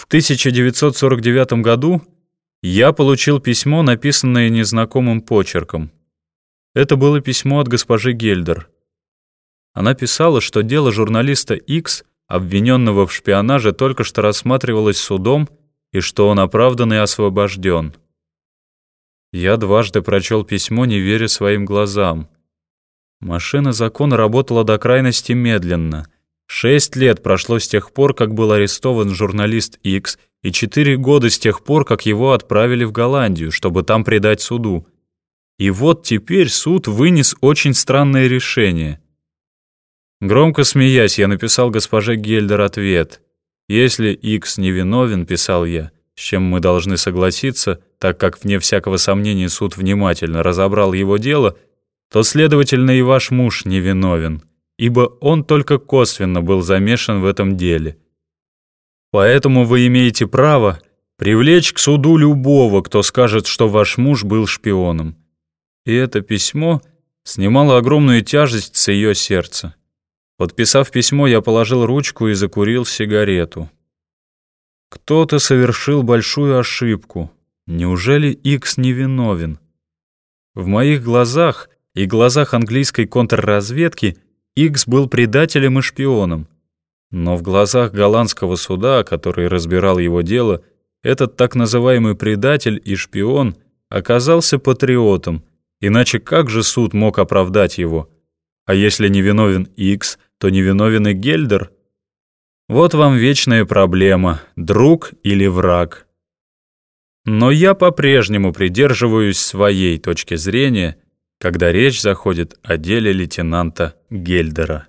В 1949 году я получил письмо, написанное незнакомым почерком. Это было письмо от госпожи Гельдер. Она писала, что дело журналиста X, обвиненного в шпионаже, только что рассматривалось судом и что он оправдан и освобожден. Я дважды прочел письмо, не веря своим глазам. Машина закона работала до крайности медленно. Шесть лет прошло с тех пор, как был арестован журналист X, и четыре года с тех пор, как его отправили в Голландию, чтобы там предать суду. И вот теперь суд вынес очень странное решение. Громко смеясь, я написал госпоже Гельдер ответ. «Если X невиновен, — писал я, — с чем мы должны согласиться, так как, вне всякого сомнения, суд внимательно разобрал его дело, то, следовательно, и ваш муж невиновен, ибо он только косвенно был замешан в этом деле. Поэтому вы имеете право привлечь к суду любого, кто скажет, что ваш муж был шпионом. И это письмо снимало огромную тяжесть с ее сердца. Подписав письмо, я положил ручку и закурил сигарету. Кто-то совершил большую ошибку. Неужели Икс невиновен? В моих глазах и глазах английской контрразведки Икс был предателем и шпионом. Но в глазах голландского суда, который разбирал его дело, этот так называемый предатель и шпион оказался патриотом, иначе как же суд мог оправдать его? А если не виновен Икс, то не виновен и Гельдер? Вот вам вечная проблема, друг или враг. Но я по-прежнему придерживаюсь своей точки зрения, когда речь заходит о деле лейтенанта Гельдера.